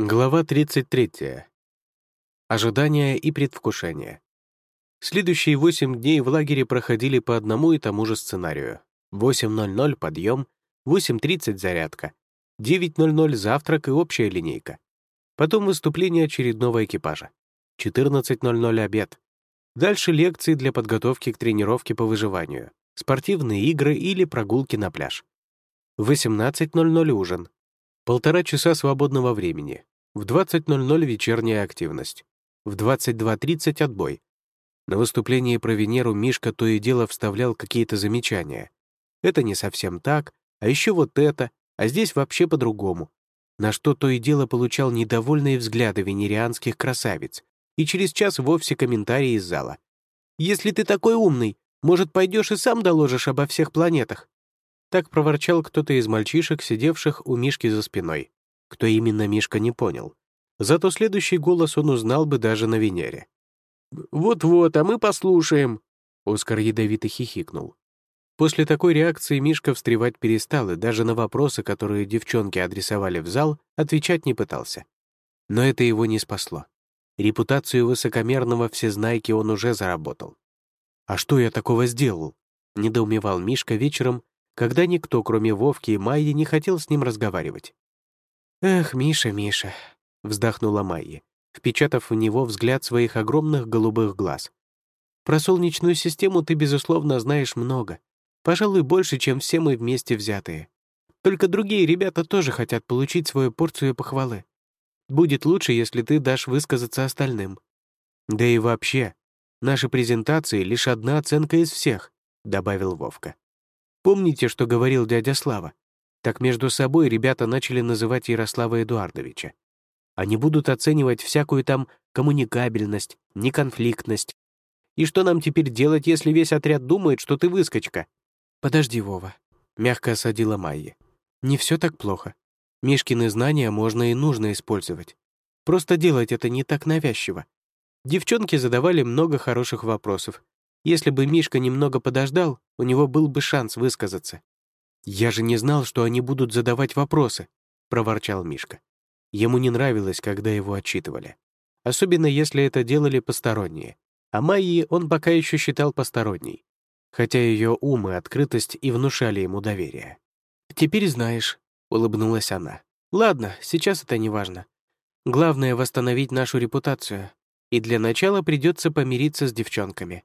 Глава 33. Ожидание и предвкушение. Следующие 8 дней в лагере проходили по одному и тому же сценарию. 8.00 — подъем, 8.30 — зарядка, 9.00 — завтрак и общая линейка. Потом выступление очередного экипажа. 14.00 — обед. Дальше лекции для подготовки к тренировке по выживанию, спортивные игры или прогулки на пляж. 18.00 — ужин. Полтора часа свободного времени. В 20.00 вечерняя активность. В 22.30 отбой. На выступлении про Венеру Мишка то и дело вставлял какие-то замечания. Это не совсем так, а еще вот это, а здесь вообще по-другому. На что то и дело получал недовольные взгляды венерианских красавиц и через час вовсе комментарии из зала. «Если ты такой умный, может, пойдешь и сам доложишь обо всех планетах?» Так проворчал кто-то из мальчишек, сидевших у Мишки за спиной. Кто именно Мишка не понял. Зато следующий голос он узнал бы даже на Венере. «Вот-вот, а мы послушаем!» Оскар ядовито хихикнул. После такой реакции Мишка встревать перестал и даже на вопросы, которые девчонки адресовали в зал, отвечать не пытался. Но это его не спасло. Репутацию высокомерного всезнайки он уже заработал. «А что я такого сделал?» — недоумевал Мишка вечером, когда никто, кроме Вовки и Майи, не хотел с ним разговаривать. «Эх, Миша, Миша», — вздохнула Майя, впечатав в него взгляд своих огромных голубых глаз. «Про Солнечную систему ты, безусловно, знаешь много. Пожалуй, больше, чем все мы вместе взятые. Только другие ребята тоже хотят получить свою порцию похвалы. Будет лучше, если ты дашь высказаться остальным. Да и вообще, наши презентации — лишь одна оценка из всех», — добавил Вовка. Помните, что говорил дядя Слава? Так между собой ребята начали называть Ярослава Эдуардовича. Они будут оценивать всякую там коммуникабельность, неконфликтность. И что нам теперь делать, если весь отряд думает, что ты выскочка? Подожди, Вова, — мягко осадила Майя. Не все так плохо. Мишкины знания можно и нужно использовать. Просто делать это не так навязчиво. Девчонки задавали много хороших вопросов, если бы Мишка немного подождал, у него был бы шанс высказаться. «Я же не знал, что они будут задавать вопросы», — проворчал Мишка. Ему не нравилось, когда его отчитывали. Особенно если это делали посторонние. А Майи он пока еще считал посторонней. Хотя ее ум и открытость и внушали ему доверие. «Теперь знаешь», — улыбнулась она. «Ладно, сейчас это не важно. Главное — восстановить нашу репутацию. И для начала придется помириться с девчонками.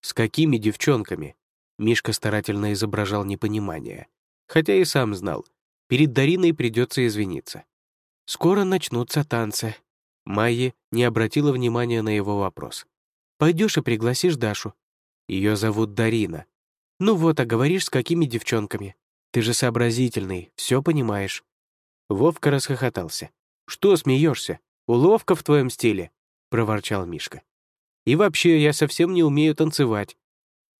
С какими девчонками? Мишка старательно изображал непонимание. Хотя и сам знал, перед Дариной придется извиниться. «Скоро начнутся танцы». Майя не обратила внимания на его вопрос. Пойдешь и пригласишь Дашу. Ее зовут Дарина. Ну вот, а говоришь, с какими девчонками? Ты же сообразительный, все понимаешь». Вовка расхохотался. «Что смеешься? Уловка в твоем стиле?» — проворчал Мишка. И вообще, я совсем не умею танцевать».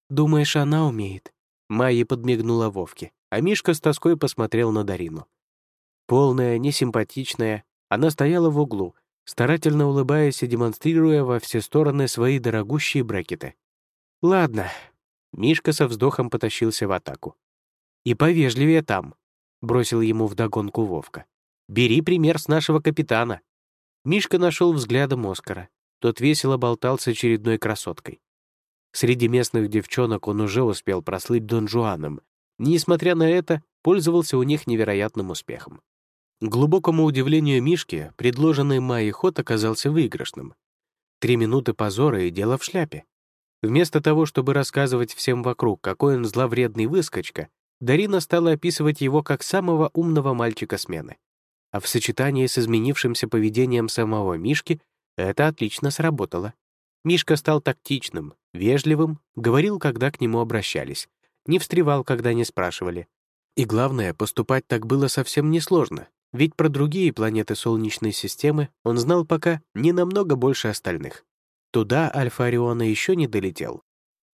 «Думаешь, она умеет?» Майя подмигнула Вовке, а Мишка с тоской посмотрел на Дарину. Полная, несимпатичная, она стояла в углу, старательно улыбаясь и демонстрируя во все стороны свои дорогущие брекеты. «Ладно». Мишка со вздохом потащился в атаку. «И повежливее там», — бросил ему вдогонку Вовка. «Бери пример с нашего капитана». Мишка нашел взглядом Оскара. Тот весело болтал с очередной красоткой. Среди местных девчонок он уже успел прослыть Дон Жуаном. Несмотря на это, пользовался у них невероятным успехом. К глубокому удивлению Мишки, предложенный Майей ход оказался выигрышным. Три минуты позора и дело в шляпе. Вместо того, чтобы рассказывать всем вокруг, какой он зловредный выскочка, Дарина стала описывать его как самого умного мальчика смены. А в сочетании с изменившимся поведением самого Мишки это отлично сработало. Мишка стал тактичным, вежливым, говорил, когда к нему обращались, не встревал, когда не спрашивали. И главное, поступать так было совсем несложно, ведь про другие планеты Солнечной системы он знал пока не намного больше остальных. Туда Альфа Ориона еще не долетел.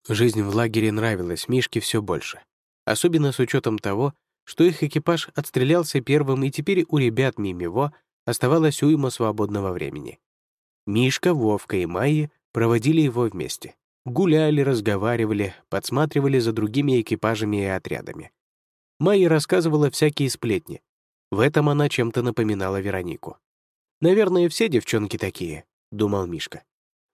Жизнь в лагере нравилась Мишке все больше. Особенно с учетом того, что их экипаж отстрелялся первым, и теперь у ребят мимо оставалось уйма свободного времени. Мишка, Вовка и Майя проводили его вместе. Гуляли, разговаривали, подсматривали за другими экипажами и отрядами. Майя рассказывала всякие сплетни. В этом она чем-то напоминала Веронику. Наверное, все девчонки такие, думал Мишка.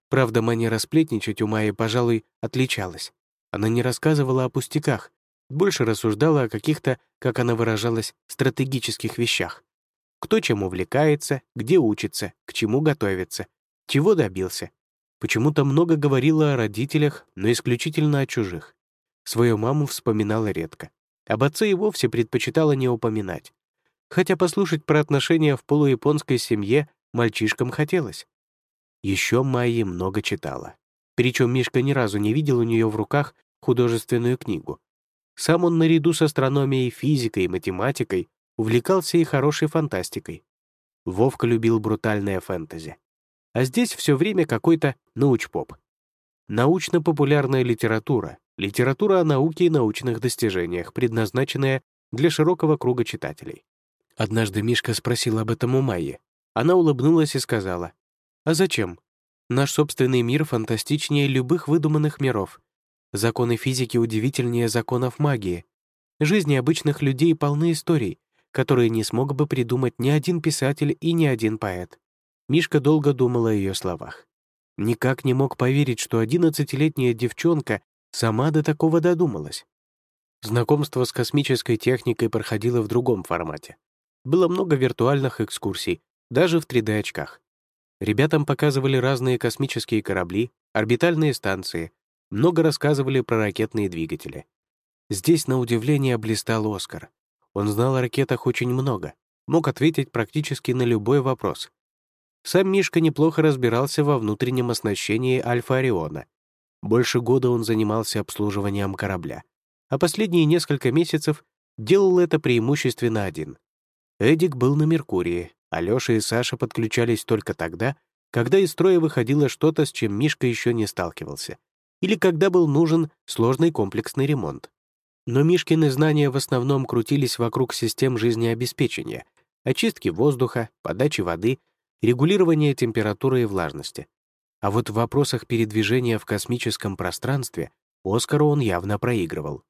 Правда, манера сплетничать у Майи, пожалуй, отличалась. Она не рассказывала о пустяках, больше рассуждала о каких-то, как она выражалась, стратегических вещах. Кто чем увлекается, где учится, к чему готовится, чего добился. Почему-то много говорила о родителях, но исключительно о чужих. Свою маму вспоминала редко. Об отце и вовсе предпочитала не упоминать. Хотя послушать про отношения в полуяпонской семье мальчишкам хотелось. Еще Майи много читала. Причем Мишка ни разу не видел у нее в руках художественную книгу. Сам он наряду с астрономией, физикой и математикой увлекался и хорошей фантастикой. Вовка любил брутальное фэнтези. А здесь все время какой-то науч-поп. Научно-популярная литература, литература о науке и научных достижениях, предназначенная для широкого круга читателей. Однажды Мишка спросил об этом у Майи. Она улыбнулась и сказала, «А зачем? Наш собственный мир фантастичнее любых выдуманных миров. Законы физики удивительнее законов магии. Жизни обычных людей полны историй, которые не смог бы придумать ни один писатель и ни один поэт. Мишка долго думал о ее словах. Никак не мог поверить, что одиннадцатилетняя девчонка сама до такого додумалась. Знакомство с космической техникой проходило в другом формате. Было много виртуальных экскурсий, даже в 3D-очках. Ребятам показывали разные космические корабли, орбитальные станции, много рассказывали про ракетные двигатели. Здесь, на удивление, блистал Оскар. Он знал о ракетах очень много, мог ответить практически на любой вопрос. Сам Мишка неплохо разбирался во внутреннем оснащении Альфа Ориона. Больше года он занимался обслуживанием корабля, а последние несколько месяцев делал это преимущественно один. Эдик был на Меркурии, а Лёша и Саша подключались только тогда, когда из строя выходило что-то, с чем Мишка еще не сталкивался, или когда был нужен сложный комплексный ремонт. Но Мишкины знания в основном крутились вокруг систем жизнеобеспечения, очистки воздуха, подачи воды, регулирования температуры и влажности. А вот в вопросах передвижения в космическом пространстве Оскару он явно проигрывал.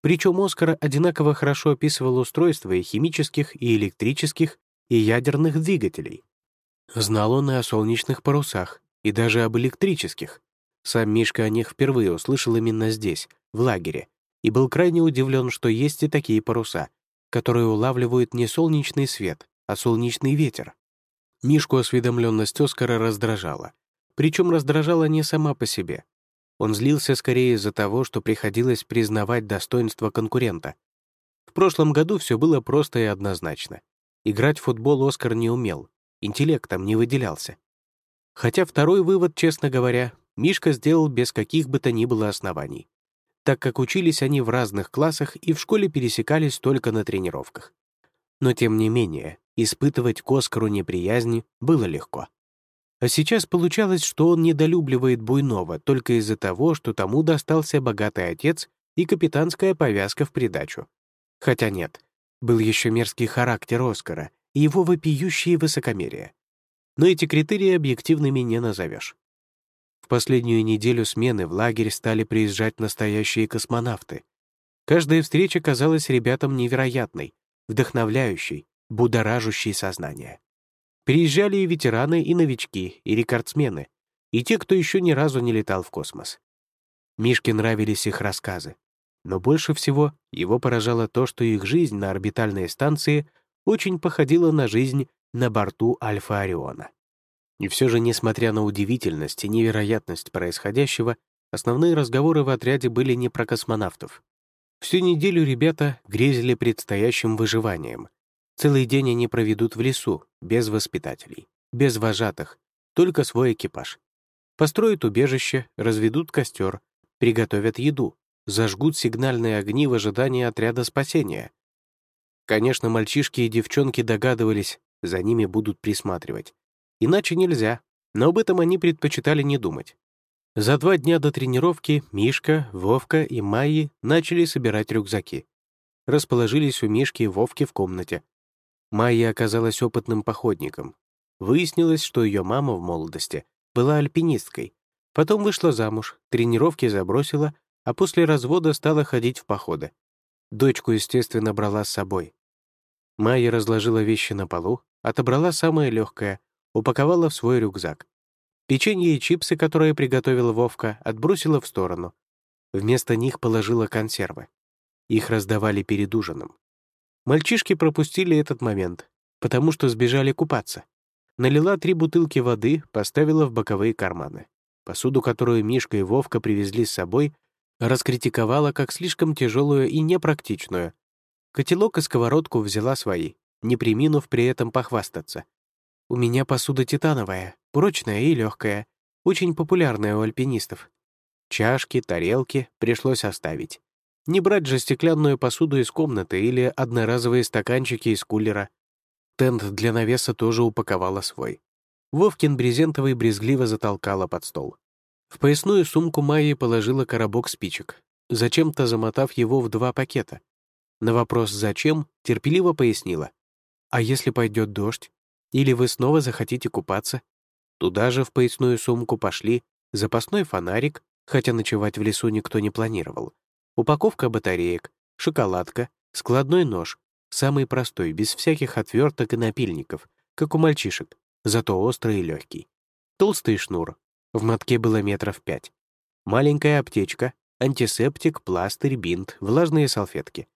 Причем Оскар одинаково хорошо описывал устройства и химических, и электрических, и ядерных двигателей. Знал он и о солнечных парусах, и даже об электрических. Сам Мишка о них впервые услышал именно здесь, в лагере, и был крайне удивлен, что есть и такие паруса, которые улавливают не солнечный свет, а солнечный ветер. Мишку осведомленность Оскара раздражала. Причем раздражала не сама по себе. Он злился скорее из-за того, что приходилось признавать достоинство конкурента. В прошлом году все было просто и однозначно. Играть в футбол Оскар не умел, интеллектом не выделялся. Хотя второй вывод, честно говоря, Мишка сделал без каких бы то ни было оснований так как учились они в разных классах и в школе пересекались только на тренировках. Но тем не менее, испытывать к Оскару неприязни было легко. А сейчас получалось, что он недолюбливает Буйнова только из-за того, что тому достался богатый отец и капитанская повязка в придачу. Хотя нет, был еще мерзкий характер Оскара и его вопиющие высокомерие. Но эти критерии объективными не назовешь. В последнюю неделю смены в лагерь стали приезжать настоящие космонавты. Каждая встреча казалась ребятам невероятной, вдохновляющей, будоражащей сознание. Приезжали и ветераны, и новички, и рекордсмены, и те, кто еще ни разу не летал в космос. Мишке нравились их рассказы, но больше всего его поражало то, что их жизнь на орбитальной станции очень походила на жизнь на борту Альфа Ориона. И все же, несмотря на удивительность и невероятность происходящего, основные разговоры в отряде были не про космонавтов. Всю неделю ребята грезили предстоящим выживанием. Целый день они проведут в лесу, без воспитателей, без вожатых, только свой экипаж. Построят убежище, разведут костер, приготовят еду, зажгут сигнальные огни в ожидании отряда спасения. Конечно, мальчишки и девчонки догадывались, за ними будут присматривать. Иначе нельзя, но об этом они предпочитали не думать. За два дня до тренировки Мишка, Вовка и Майи начали собирать рюкзаки. Расположились у Мишки и Вовки в комнате. Майя оказалась опытным походником. Выяснилось, что ее мама в молодости была альпинисткой. Потом вышла замуж, тренировки забросила, а после развода стала ходить в походы. Дочку, естественно, брала с собой. Майя разложила вещи на полу, отобрала самое легкое, упаковала в свой рюкзак. Печенье и чипсы, которые приготовила Вовка, отбросила в сторону. Вместо них положила консервы. Их раздавали перед ужином. Мальчишки пропустили этот момент, потому что сбежали купаться. Налила три бутылки воды, поставила в боковые карманы. Посуду, которую Мишка и Вовка привезли с собой, раскритиковала как слишком тяжелую и непрактичную. Котелок и сковородку взяла свои, не приминув при этом похвастаться. «У меня посуда титановая, прочная и легкая, очень популярная у альпинистов. Чашки, тарелки пришлось оставить. Не брать же стеклянную посуду из комнаты или одноразовые стаканчики из кулера. Тент для навеса тоже упаковала свой. Вовкин брезентовый брезгливо затолкала под стол. В поясную сумку Майи положила коробок спичек, зачем-то замотав его в два пакета. На вопрос «зачем?» терпеливо пояснила. «А если пойдет дождь? Или вы снова захотите купаться?» Туда же в поясную сумку пошли запасной фонарик, хотя ночевать в лесу никто не планировал. Упаковка батареек, шоколадка, складной нож, самый простой, без всяких отверток и напильников, как у мальчишек, зато острый и легкий. Толстый шнур, в мотке было метров пять. Маленькая аптечка, антисептик, пластырь, бинт, влажные салфетки.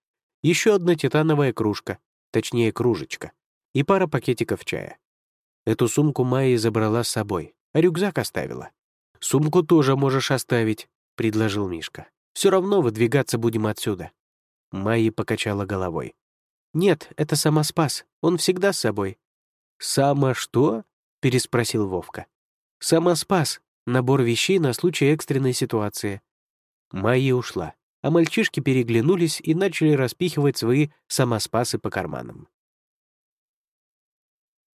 Еще одна титановая кружка, точнее кружечка, и пара пакетиков чая. Эту сумку Майя забрала с собой, а рюкзак оставила. «Сумку тоже можешь оставить», — предложил Мишка. «Все равно выдвигаться будем отсюда». Майя покачала головой. «Нет, это самоспас. Он всегда с собой». «Само что?» — переспросил Вовка. «Самоспас. Набор вещей на случай экстренной ситуации». Майя ушла, а мальчишки переглянулись и начали распихивать свои самоспасы по карманам.